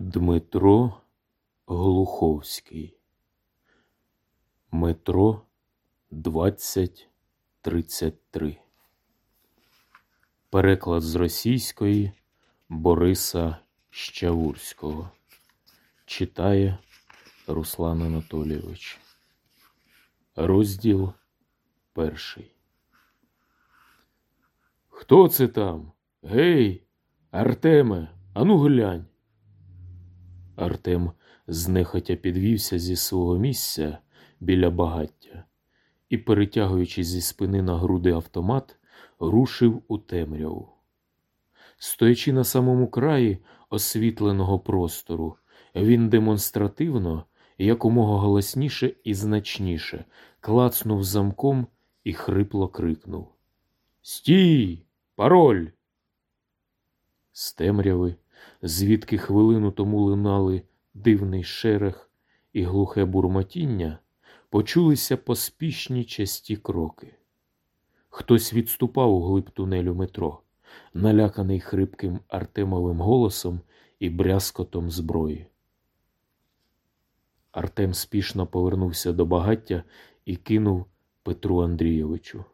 Дмитро Глуховський. Метро 2033. Переклад з російської Бориса Щавурського. Читає Руслан Анатолійович. Розділ перший. Хто це там? Гей, Артеме, ану глянь. Артем знехотя підвівся зі свого місця біля багаття і, перетягуючи зі спини на груди автомат, рушив у темряву. Стоячи на самому краї освітленого простору, він демонстративно, якомога голосніше і значніше, клацнув замком і хрипло крикнув: Стій! Пароль! З темряви звідки хвилину тому линали дивний шерех і глухе бурмотіння, почулися поспішні часті кроки. Хтось відступав у глиб тунелю метро, наляканий хрипким Артемовим голосом і брязкотом зброї. Артем спішно повернувся до багаття і кинув Петру Андрійовичу.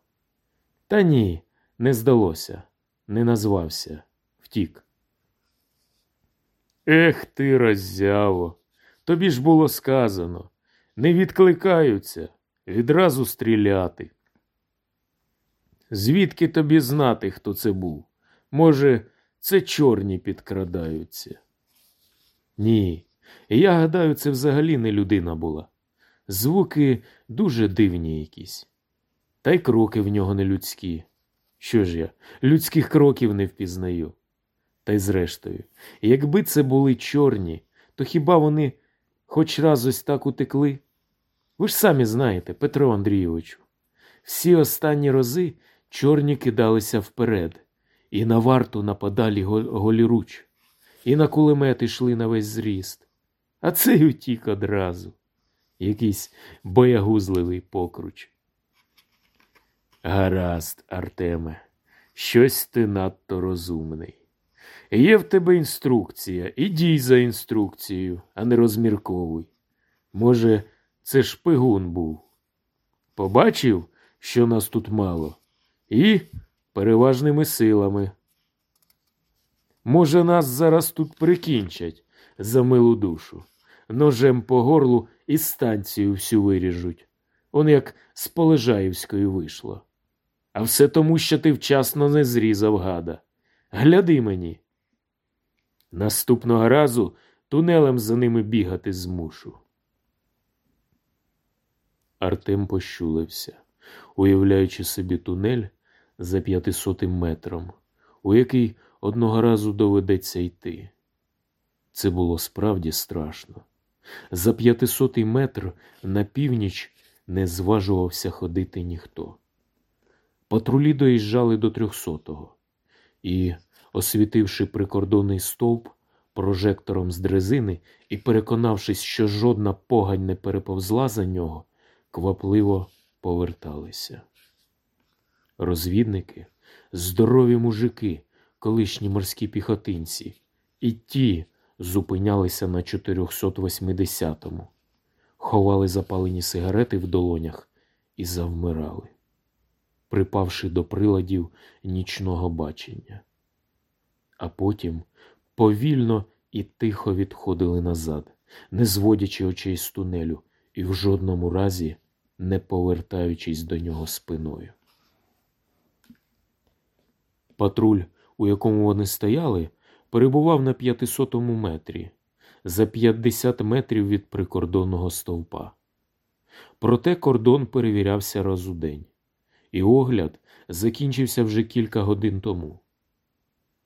Та ні, не здалося, не назвався, втік. Ех ти, роззяво, тобі ж було сказано. Не відкликаються, відразу стріляти. Звідки тобі знати, хто це був? Може, це чорні підкрадаються? Ні, я гадаю, це взагалі не людина була. Звуки дуже дивні якісь. Та й кроки в нього не людські. Що ж я, людських кроків не впізнаю. Та й зрештою, якби це були чорні, то хіба вони хоч раз ось так утекли? Ви ж самі знаєте, Петро Андрійовичу, всі останні рази чорні кидалися вперед, і на варту нападали голіруч, і на кулемет йшли на весь зріст. А цей утік одразу. Якийсь боягузливий покруч. Гаразд, Артеме, щось ти надто розумний. Є в тебе інструкція, і дій за інструкцією, а не розмірковуй. Може, це шпигун був. Побачив, що нас тут мало, і переважними силами. Може, нас зараз тут прикінчать за милу душу, ножем по горлу і станцію всю виріжуть. Он як з Полежаївської вийшло. А все тому, що ти вчасно не зрізав гада. Гляди мені. Наступного разу тунелем за ними бігати змушу. Артем пощулився, уявляючи собі тунель за п'ятисотим метром, у який одного разу доведеться йти. Це було справді страшно. За п'ятисотий метр на північ не зважувався ходити ніхто. Патрулі доїжджали до трьохсотого і освітивши прикордонний стовп прожектором з дрезини і переконавшись, що жодна погань не переповзла за нього, квапливо поверталися. Розвідники, здорові мужики, колишні морські піхотинці, і ті зупинялися на 480-му, ховали запалені сигарети в долонях і завмирали, припавши до приладів нічного бачення а потім повільно і тихо відходили назад, не зводячи очей з тунелю і в жодному разі не повертаючись до нього спиною. Патруль, у якому вони стояли, перебував на п'ятисотому метрі, за 50 метрів від прикордонного стовпа. Проте кордон перевірявся раз у день, і огляд закінчився вже кілька годин тому.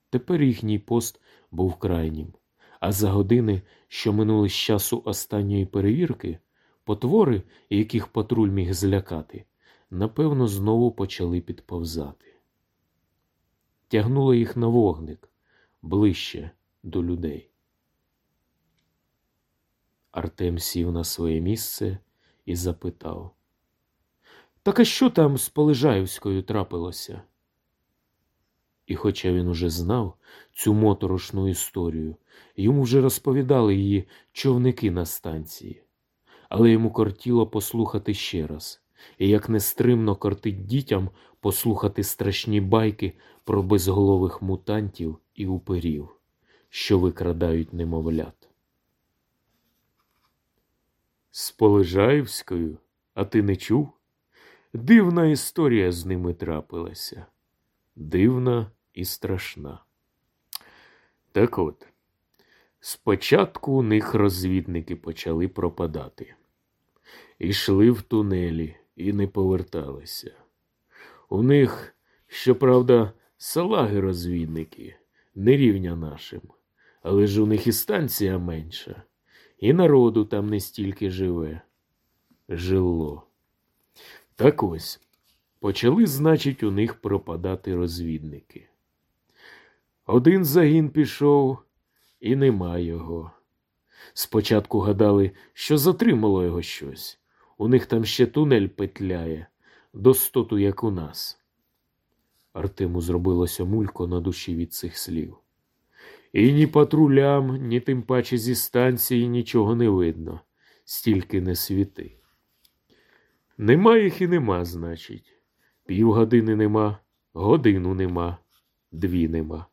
Тепер їхній пост був крайнім, а за години, що минули з часу останньої перевірки, потвори, яких патруль міг злякати, напевно, знову почали підповзати. Тягнуло їх на вогник ближче до людей. Артем сів на своє місце і запитав: Так а що там з Полежаївською трапилося? І хоча він уже знав цю моторошну історію, йому вже розповідали її човники на станції, але йому кортіло послухати ще раз, і як нестримно кортить дітям послухати страшні байки про безголових мутантів і уперів, що викрадають немовлят. З Полежаївською, а ти не чув? Дивна історія з ними трапилася. Дивна і страшна. Так от, спочатку у них розвідники почали пропадати. Ішли в тунелі і не поверталися. У них, щоправда, салаги-розвідники, не рівня нашим, але ж у них і станція менша, і народу там не стільки живе. Жило. Так ось, почали, значить, у них пропадати розвідники. Один загін пішов, і нема його. Спочатку гадали, що затримало його щось. У них там ще тунель петляє, достоту, як у нас. Артему зробилося мулько на душі від цих слів. І ні патрулям, ні тим паче зі станції нічого не видно, стільки не світи. Нема їх і нема, значить. Півгодини нема, годину нема, дві нема.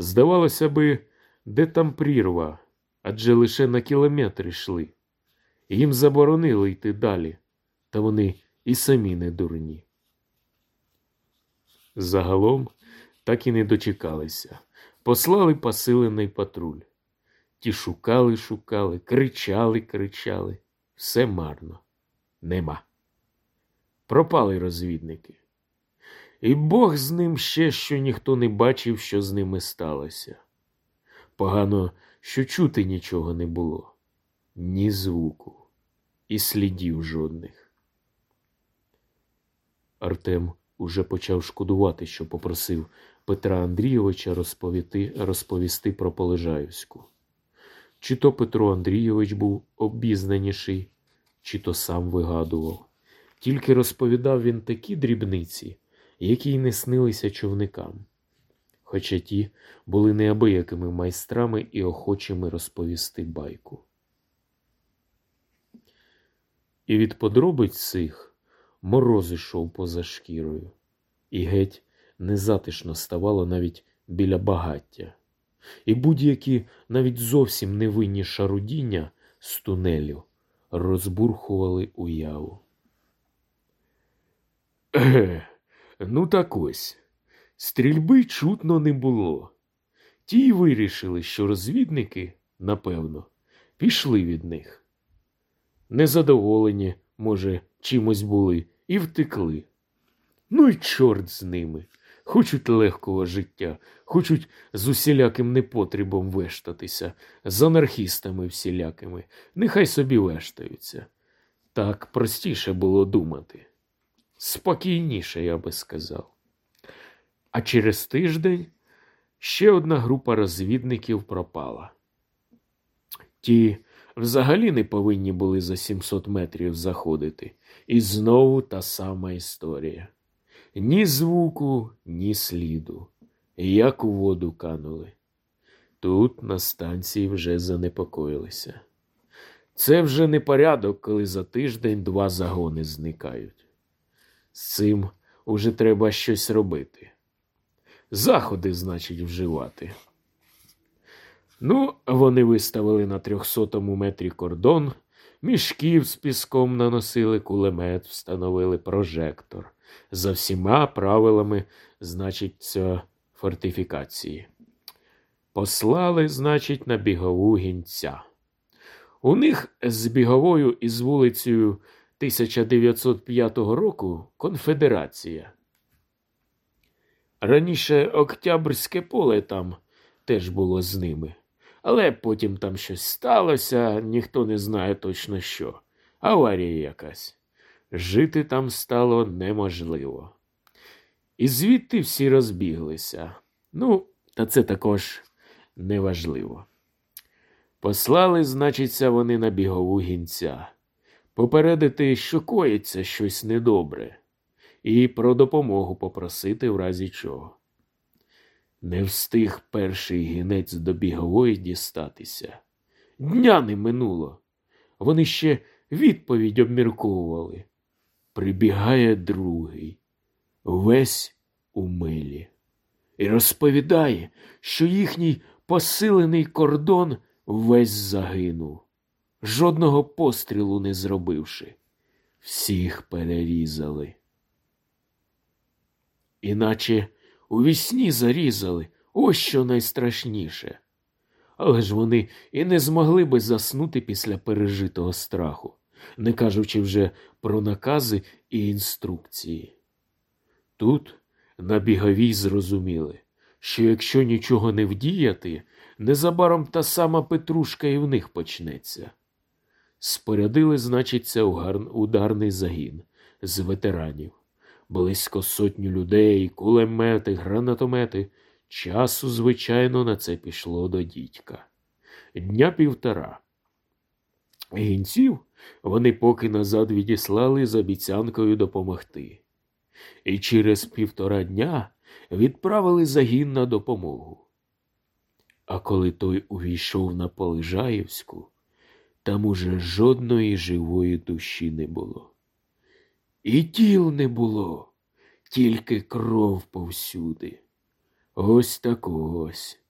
Здавалося би, де там прірва, адже лише на кілометр йшли. Їм заборонили йти далі, та вони і самі не дурні. Загалом так і не дочекалися. Послали посилений патруль. Ті шукали, шукали, кричали, кричали. Все марно. Нема. Пропали розвідники. І Бог з ним ще, що ніхто не бачив, що з ними сталося. Погано, що чути нічого не було, ні звуку, і слідів жодних. Артем уже почав шкодувати, що попросив Петра Андрійовича розповісти, розповісти про Полежаївську. Чи то Петро Андрійович був обізнаніший, чи то сам вигадував. Тільки розповідав він такі дрібниці, які й не снилися човникам, хоча ті були неабиякими майстрами і охочими розповісти байку. І від подробиць цих мороз ішов поза шкірою, і геть незатишно ставало навіть біля багаття, і будь-які навіть зовсім невинні шарудіння з тунелю розбурхували уяву. Ну так ось. Стрільби чутно не було. Ті й вирішили, що розвідники, напевно, пішли від них. Незадоволені, може, чимось були, і втекли. Ну й чорт з ними. Хочуть легкого життя, хочуть з усіляким непотребом вештатися, з анархістами всілякими. Нехай собі вештаються. Так простіше було думати. Спокійніше, я би сказав. А через тиждень ще одна група розвідників пропала. Ті взагалі не повинні були за 700 метрів заходити. І знову та сама історія. Ні звуку, ні сліду, як у воду канули. Тут на станції вже занепокоїлися. Це вже не порядок, коли за тиждень два загони зникають. З цим уже треба щось робити. Заходи, значить, вживати. Ну, вони виставили на трьохсотому метрі кордон, мішків з піском наносили кулемет, встановили прожектор. За всіма правилами, значить, фортифікації. Послали, значить, на бігову гінця. У них з біговою і з вулицею 1905 року конфедерація. Раніше Октябрське поле там теж було з ними, але потім там щось сталося, ніхто не знає точно що. Аварія якась. Жити там стало неможливо. І звідти всі розбіглися. Ну, та це також неважливо. Послали, значиться, вони на бігову гінця, попередити, що коїться щось недобре, і про допомогу попросити в разі чого. Не встиг перший гінець до бігової дістатися. Дня не минуло. Вони ще відповідь обмірковували. Прибігає другий, весь у милі, і розповідає, що їхній посилений кордон весь загинув, жодного пострілу не зробивши. Всіх перерізали. Іначе у вісні зарізали, ось що найстрашніше. Але ж вони і не змогли би заснути після пережитого страху, не кажучи вже про накази і інструкції. Тут на біговій зрозуміли, що якщо нічого не вдіяти, незабаром та сама Петрушка і в них почнеться. Спорядили, значиться, ударний загін з ветеранів. Близько сотню людей, кулемети, гранатомети. Часу, звичайно, на це пішло до дідька. Дня півтора. Гінців вони поки назад відіслали з обіцянкою допомогти. І через півтора дня відправили загін на допомогу. А коли той увійшов на Полежаївську, там уже жодної живої душі не було. І тіл не було, тільки кров повсюди. Ось так ось.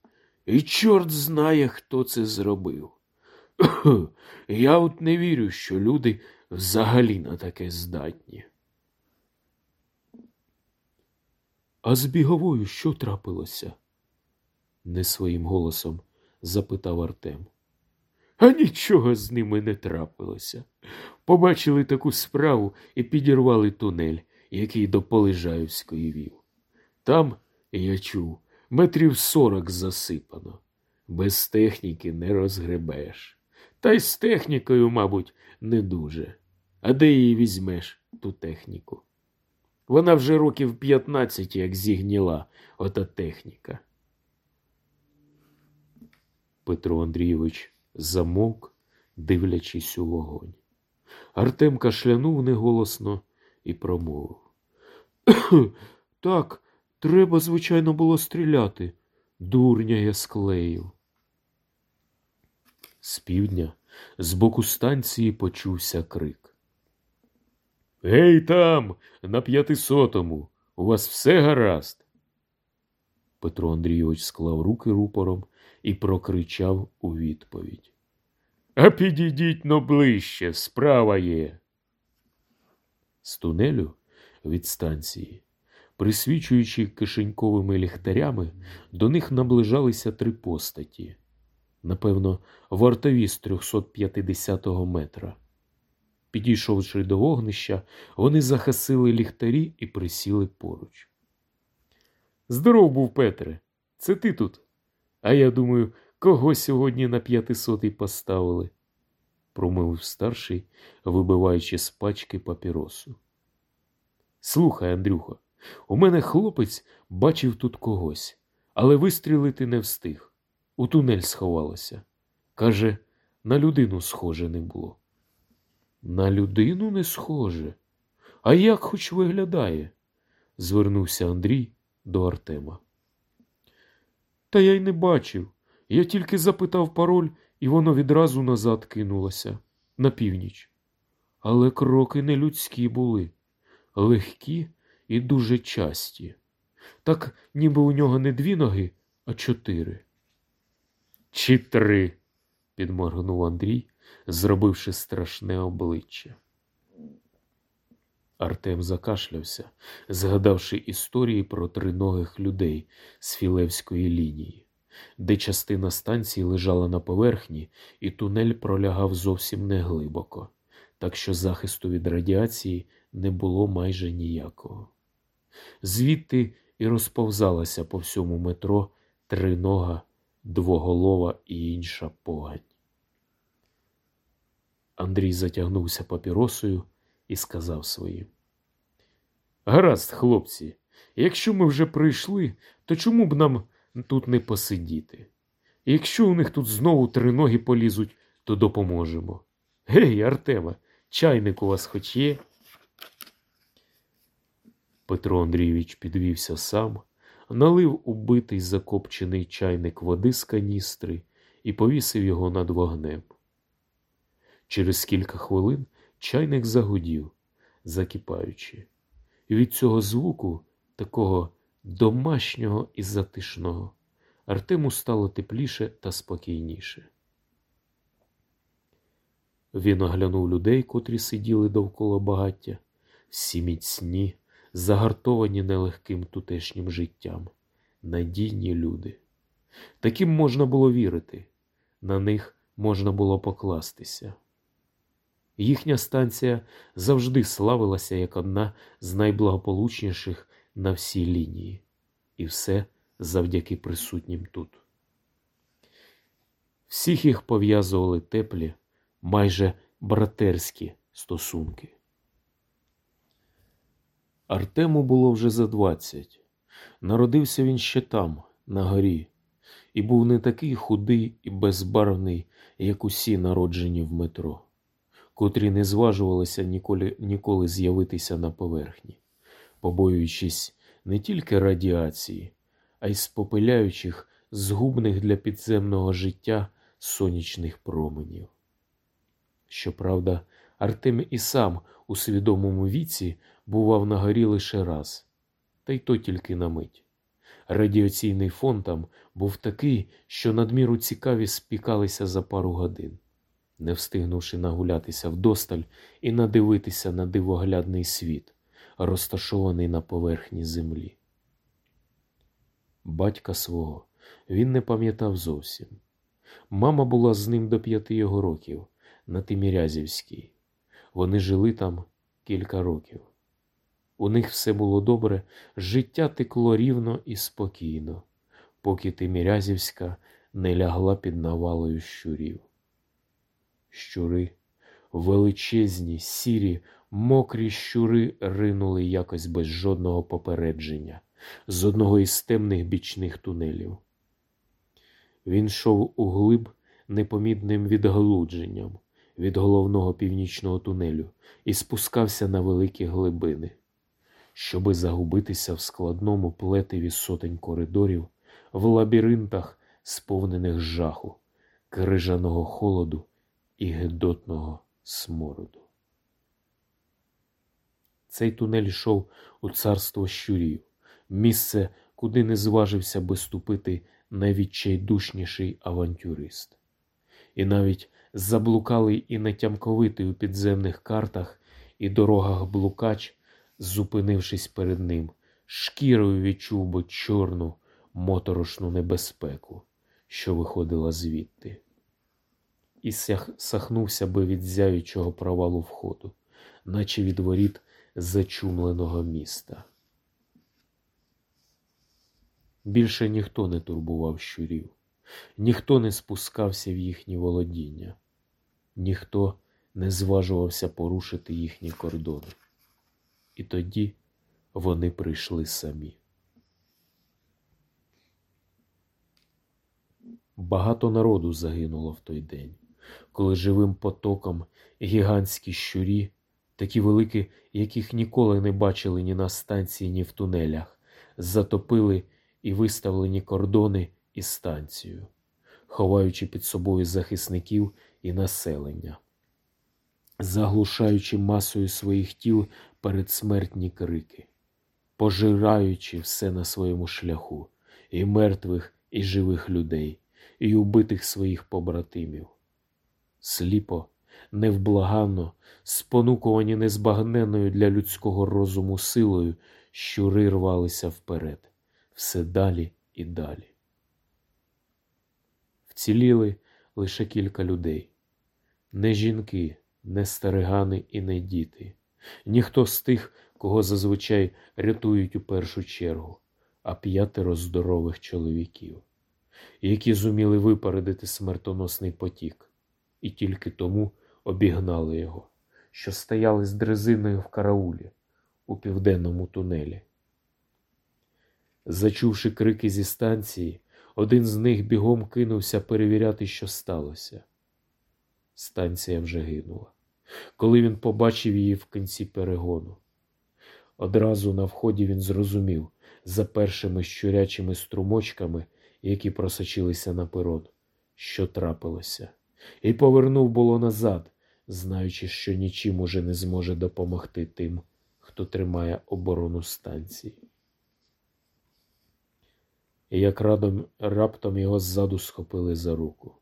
І чорт знає, хто це зробив. Я от не вірю, що люди взагалі на таке здатні. А з біговою що трапилося? не своїм голосом запитав Артем. А нічого з ними не трапилося. Побачили таку справу і підірвали тунель, який до Полежаївської вів. Там, я чув, метрів сорок засипано. Без техніки не розгребеш. Та й з технікою, мабуть, не дуже. А де її візьмеш, ту техніку? Вона вже років п'ятнадцять як зігніла, ота техніка. Петро Андрійович замовк, дивлячись у вогонь. Артем кашлянув неголосно і промовив. Так, треба, звичайно, було стріляти. Дурня я склеїв. З півдня з боку станції почувся крик. Гей там, на п'ятисотому, у вас все гаразд. Петро Андрійович склав руки рупором і прокричав у відповідь. А підійдіть но ближче, справа є. З тунелю від станції, присвічуючи кишеньковими ліхтарями, до них наближалися три постаті, напевно, вартові з 350-го метра. Підійшовши до вогнища, вони захасили ліхтарі і присіли поруч. Здоров був, Петре, це ти тут? А я думаю, кого сьогодні на п'ятисотий поставили, промовив старший, вибиваючи з пачки папіросу. Слухай, Андрюхо, у мене хлопець бачив тут когось, але вистрілити не встиг. У тунель сховалося. Каже, на людину схоже не було. На людину не схоже. А як хоч виглядає? звернувся Андрій до Артема. Та я й не бачив. Я тільки запитав пароль, і воно відразу назад кинулося на північ. Але кроки не людські були, легкі і дуже часті. Так ніби у нього не дві ноги, а чотири. Чи три, підморгнув Андрій, зробивши страшне обличчя. Артем закашлявся, згадавши історії про триногих людей з філевської лінії, де частина станції лежала на поверхні, і тунель пролягав зовсім неглибоко, так що захисту від радіації не було майже ніякого. Звідти і розповзалася по всьому метро тринога, двоголова і інша погань. Андрій затягнувся папіросою і сказав своїм. Гаразд, хлопці, якщо ми вже прийшли, то чому б нам тут не посидіти? Якщо у них тут знову три ноги полізуть, то допоможемо. Гей, Артема, чайник у вас хоч є? Петро Андрійович підвівся сам, налив убитий закопчений чайник води з каністри і повісив його над вогнем. Через кілька хвилин чайник загудів, закипаючи, і від цього звуку, такого домашнього і затишного, Артему стало тепліше та спокійніше. Він оглянув людей, котрі сиділи довкола багаття, всі міцні, загартовані нелегким тутешнім життям, надійні люди. Таким можна було вірити, на них можна було покластися. Їхня станція завжди славилася як одна з найблагополучніших на всій лінії, і все завдяки присутнім тут. Всіх їх пов'язували теплі, майже братерські стосунки. Артему було вже за двадцять. Народився він ще там, на горі, і був не такий худий і безбарвний, як усі народжені в метро, котрі не зважувалися ніколи, ніколи з'явитися на поверхні, побоюючись не тільки радіації, а й спопиляючих згубних для підземного життя сонячних променів. Щоправда, Артем і сам у свідомому віці бував на горі лише раз, та й то тільки на мить. Радіаційний фон там був такий, що надміру цікаві спікалися за пару годин, не встигнувши нагулятися вдосталь і надивитися на дивоглядний світ, розташований на поверхні землі. Батька свого він не пам'ятав зовсім. Мама була з ним до п'яти його років на Тимірязівській. Вони жили там кілька років. У них все було добре, життя текло рівно і спокійно, поки Тимірязівська не лягла під навалою щурів. Щури, величезні, сірі, мокрі щури ринули якось без жодного попередження з одного із темних бічних тунелів. Він йшов углиб непомітним відгалудженням від головного північного тунелю і спускався на великі глибини, щоби загубитися в складному плетеві сотень коридорів, в лабіринтах, сповнених жаху, крижаного холоду і гедотного смороду. Цей тунель йшов у царство щурів, місце, куди не зважився би ступити найвідчайдушніший авантюрист. І навіть заблукалий і нетямковитий у підземних картах і дорогах блукач, зупинившись перед ним, шкірою відчув би чорну моторошну небезпеку, що виходила звідти, і сахнувся би від зяючого провалу входу, наче від воріт зачумленого міста. Більше ніхто не турбував щурів, ніхто не спускався в їхні володіння, ніхто не зважувався порушити їхні кордони. І тоді вони прийшли самі. Багато народу загинуло в той день, коли живим потоком гігантські щурі, такі великі, яких ніколи не бачили ні на станції, ні в тунелях, затопили і виставлені кордони і станцію, ховаючи під собою захисників і населення, заглушаючи масою своїх тіл передсмертні крики, пожираючи все на своєму шляху, і мертвих, і живих людей, і убитих своїх побратимів. Сліпо, невблаганно, спонукувані незбагненною для людського розуму силою, щури рвалися вперед. Все далі і далі. Вціліли лише кілька людей, не жінки, не старигани і не діти, ніхто з тих, кого зазвичай рятують у першу чергу, а п'ятеро здорових чоловіків, які зуміли випередити смертоносний потік, і тільки тому обігнали його, що стояли з дрезиною в караулі у південному тунелі. Зачувши крики зі станції, один з них бігом кинувся перевіряти, що сталося. Станція вже гинула, коли він побачив її в кінці перегону. Одразу на вході він зрозумів, за першими щурячими струмочками, які просочилися на перон, що трапилося, і повернув було назад, знаючи, що нічим уже не зможе допомогти тим, хто тримає оборону станції. І як радом, раптом його ззаду схопили за руку.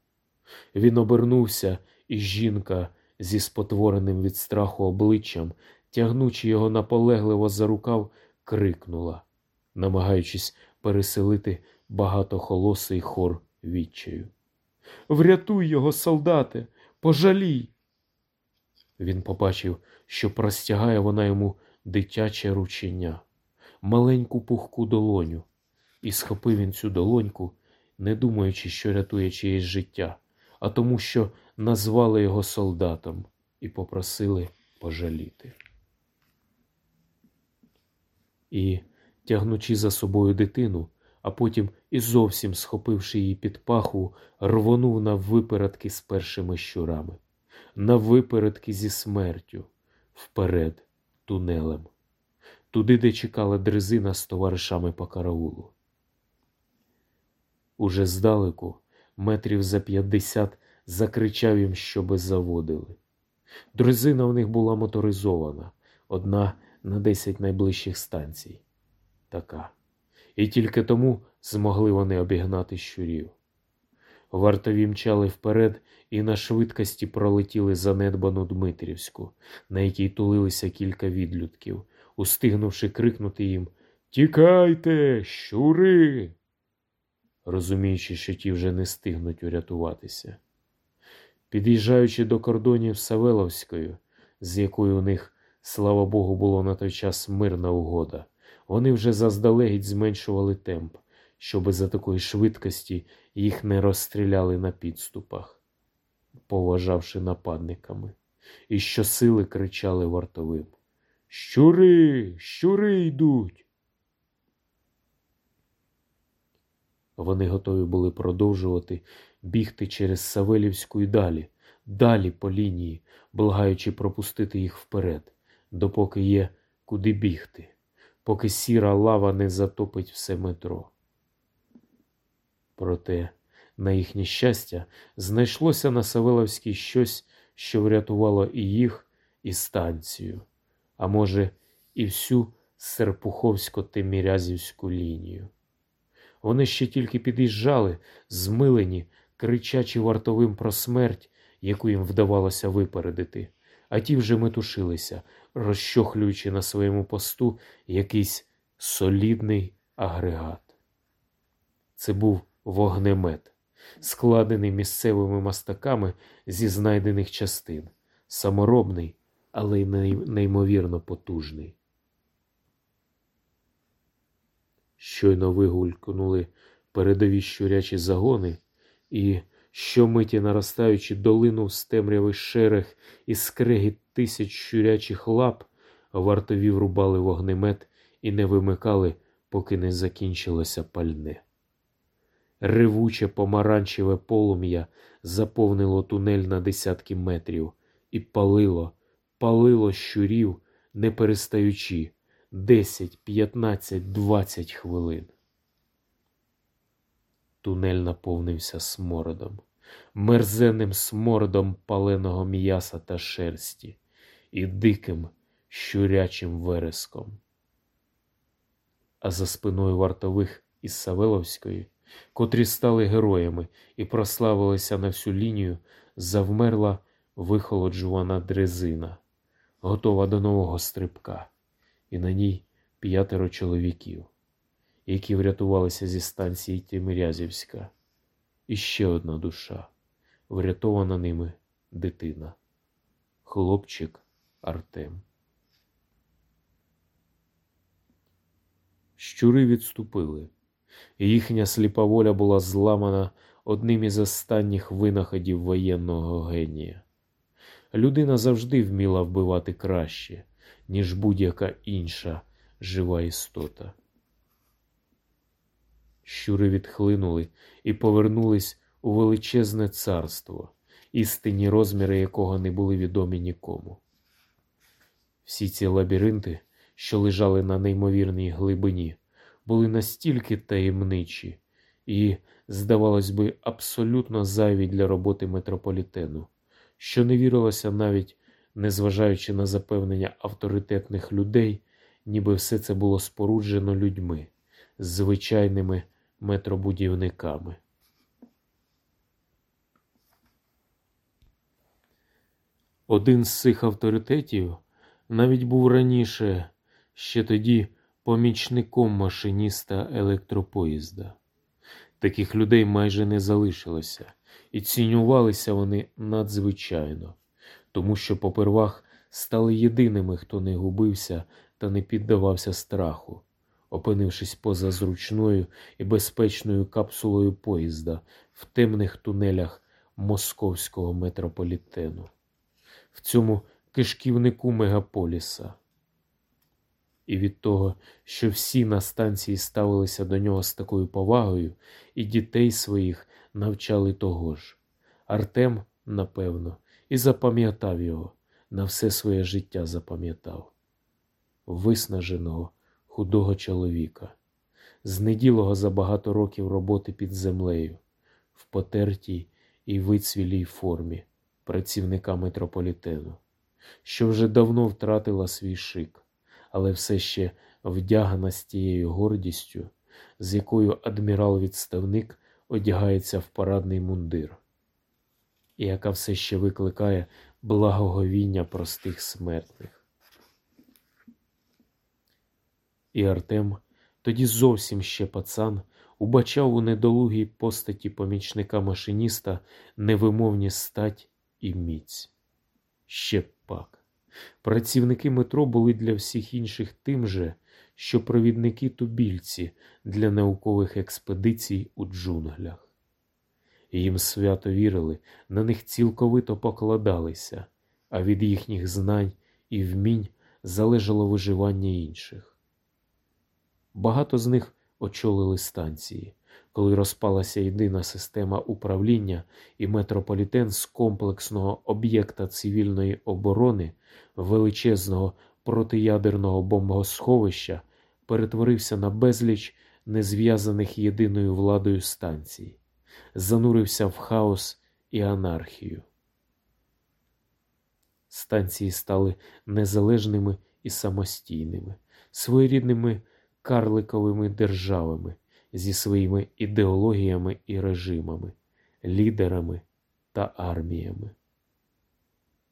Він обернувся, і жінка зі спотвореним від страху обличчям, тягнучи його наполегливо за рукав, крикнула, намагаючись переселити багатохолосий хор відчаю. Врятуй його, солдате, пожалій. Він побачив, що простягає вона йому дитяче ручення, маленьку пухку долоню, і схопив він цю долоньку, не думаючи, що рятує чиєсь життя, а тому, що назвали його солдатом і попросили пожаліти. І, тягнучи за собою дитину, а потім і зовсім схопивши її під паху, рвонув на випередки з першими щурами, на випередки зі смертю, вперед, тунелем, туди, де чекала дрезина з товаришами по караулу. Уже здалеку, метрів за п'ятдесят, закричав їм, щоби заводили. Дрезина в них була моторизована, одна на десять найближчих станцій. Така. І тільки тому змогли вони обігнати щурів. Вартові мчали вперед і на швидкості пролетіли занедбану Дмитрівську, на якій тулилися кілька відлюдків, устигнувши крикнути їм Тікайте, щури! розуміючи, що ті вже не стигнуть урятуватися. Під'їжджаючи до кордонів Савеловською, з якою у них, слава Богу, було на той час мирна угода, вони вже заздалегідь зменшували темп, щоби за такої швидкості їх не розстріляли на підступах, поважавши нападниками, і щосили кричали вартовим. Щури, щури йдуть. Вони готові були продовжувати бігти через Савелівську і далі, далі по лінії, благаючи пропустити їх вперед, допоки є куди бігти, поки сіра лава не затопить все метро. Проте, на їхнє щастя, знайшлося на Савеловській щось, що врятувало і їх, і станцію, а може, і всю Серпуховсько-Тимірязівську лінію. Вони ще тільки під'їжджали, змилені, кричачи вартовим про смерть, яку їм вдавалося випередити, а ті вже метушилися, розщохлюючи на своєму посту якийсь солідний агрегат. Це був вогнемет, складений місцевими мастаками зі знайдених частин, саморобний, але й неймовірно потужний. Щойно вигулькнули передові щурячі загони, і, щомиті наростаючи долину з темряви шерех і скрегіт тисяч щурячих лап, вартові врубали вогнемет і не вимикали, поки не закінчилося пальне. Ревуче помаранчеве полум'я заповнило тунель на десятки метрів і палило, палило щурів, не перестаючи. Десять, п'ятнадцять, двадцять хвилин. Тунель наповнився смородом, мерзенним смородом паленого м'яса та шерсті і диким щурячим вереском. А за спиною вартових із Савеловської, котрі стали героями і прославилися на всю лінію, завмерла вихолоджувана дрезина, готова до нового стрибка і на ній п'ятеро чоловіків, які врятувалися зі станції Тимирязівська, і ще одна душа, врятована ними дитина, хлопчик Артем. Щури відступили, їхня сліпа воля була зламана одним із останніх винаходів воєнного генія. Людина завжди вміла вбивати краще ніж будь-яка інша жива істота. Щури відхлинули і повернулись у величезне царство, істинні розміри якого не були відомі нікому. Всі ці лабіринти, що лежали на неймовірній глибині, були настільки таємничі і, здавалось би, абсолютно зайві для роботи метрополітену, що не вірилося навіть, незважаючи на запевнення авторитетних людей, ніби все це було споруджено людьми, звичайними метробудівниками. Один з цих авторитетів навіть був раніше, ще тоді, помічником машиніста електропоїзда. Таких людей майже не залишилося, і цінювалися вони надзвичайно, тому що попервах стали єдиними, хто не губився та не піддавався страху, опинившись поза зручною і безпечною капсулою поїзда в темних тунелях московського метрополітену, в цьому кишківнику мегаполіса. І від того, що всі на станції ставилися до нього з такою повагою, і дітей своїх навчали того ж. Артем, напевно, і запам'ятав його, на все своє життя запам'ятав виснаженого, худого чоловіка, знеділого за багато років роботи під землею, в потертій і вицвілій формі працівника метрополітену, що вже давно втратила свій шик, але все ще вдягана з тією гордістю, з якою адмірал-відставник одягається в парадний мундир, і яка все ще викликає благоговіння простих смертних. І Артем, тоді зовсім ще пацан, убачав у недолугій постаті помічника машиніста невимовні стать і міць. Ще пак. Працівники метро були для всіх інших тим же, що провідники тубільці для наукових експедицій у джунглях. Їм свято вірили, на них цілковито покладалися, а від їхніх знань і вмінь залежало виживання інших. Багато з них очолили станції, коли розпалася єдина система управління і метрополітен з комплексного об'єкта цивільної оборони, величезного протиядерного бомбосховища перетворився на безліч незв'язаних єдиною владою станцій, занурився в хаос і анархію. Станції стали незалежними і самостійними, своєрідними карликовими державами зі своїми ідеологіями і режимами, лідерами та арміями.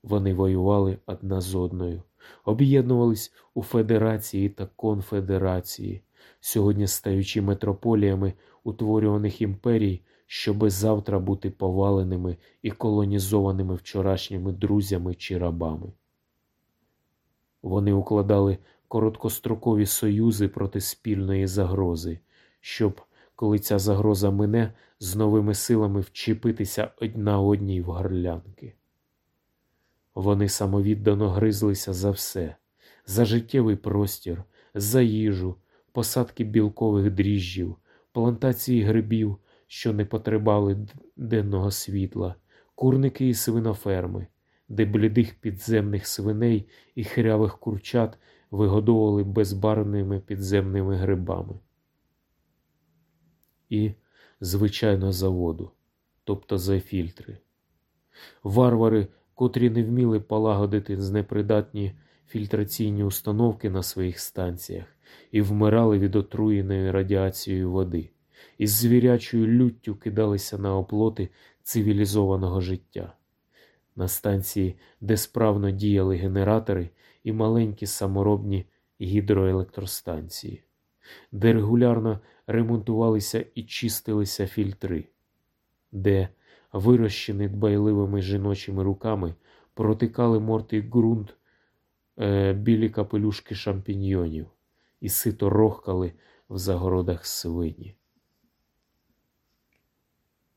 Вони воювали одна з одною, об'єднувались у федерації та конфедерації, сьогодні стаючи метрополіями утворюваних імперій, щоби завтра бути поваленими і колонізованими вчорашніми друзями чи рабами. Вони укладали короткострокові союзи проти спільної загрози, щоб, коли ця загроза мине, з новими силами вчепитися одна одній в горлянки. Вони самовіддано гризлися за все, за життєвий простір, за їжу, посадки білкових дріжджів, плантації грибів, що не потребали денного світла, курники і свиноферми, де блідих підземних свиней і хрявих курчат вигодовували безбарвними підземними грибами. І, звичайно, за воду, тобто за фільтри. Варвари, котрі не вміли полагодити знепридатні фільтраційні установки на своїх станціях і вмирали від отруєної радіацією води, і звірячою люттю кидалися на оплоти цивілізованого життя. На станції, де справно діяли генератори і маленькі саморобні гідроелектростанції, де регулярно ремонтувалися і чистилися фільтри, де, вирощені дбайливими жіночими руками, протикали мортий ґрунт е, білі капелюшки шампіньйонів і сито рохкали в загородах свині.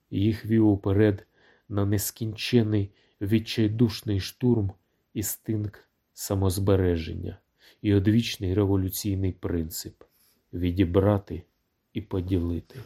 Їх вів уперед на нескінчений відчайдушний штурм інстинкт самозбереження і одвічний революційний принцип відібрати і поділити.